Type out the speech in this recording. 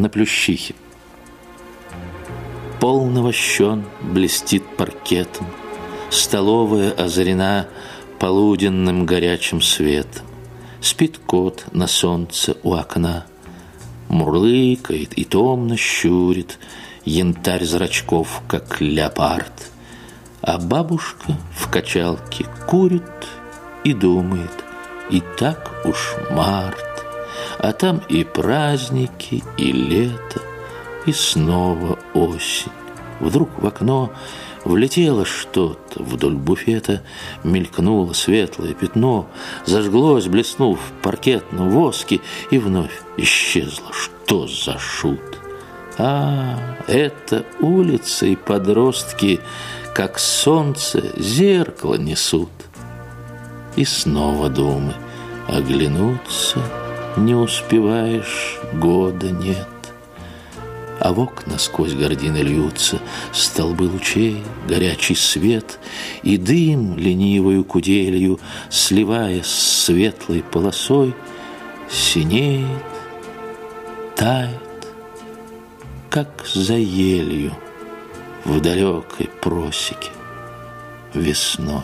на Плющихе. Пол навощен, блестит паркетом, Столовая озарена полуденным горячим светом. Спит кот на солнце у окна, Мурлыкает и томно щурит Янтарь зрачков, как леопард. А бабушка в качалке курит и думает, И так уж март. А там и праздники, и лето, и снова осень. Вдруг в окно влетело что-то, вдоль буфета мелькнуло светлое пятно, зажглось, блеснув в паркетном воске, и вновь исчезло. Что за шут? А, это улица и подростки, как солнце, зеркало несут. И снова думы, оглянуться — не успеваешь, года нет. А в окна сквозь гордины льются Столбы лучей, горячий свет, И дым ленивою куделью, Сливаясь с светлой полосой, Синеет, тает, как за елью В далекой просеке весной.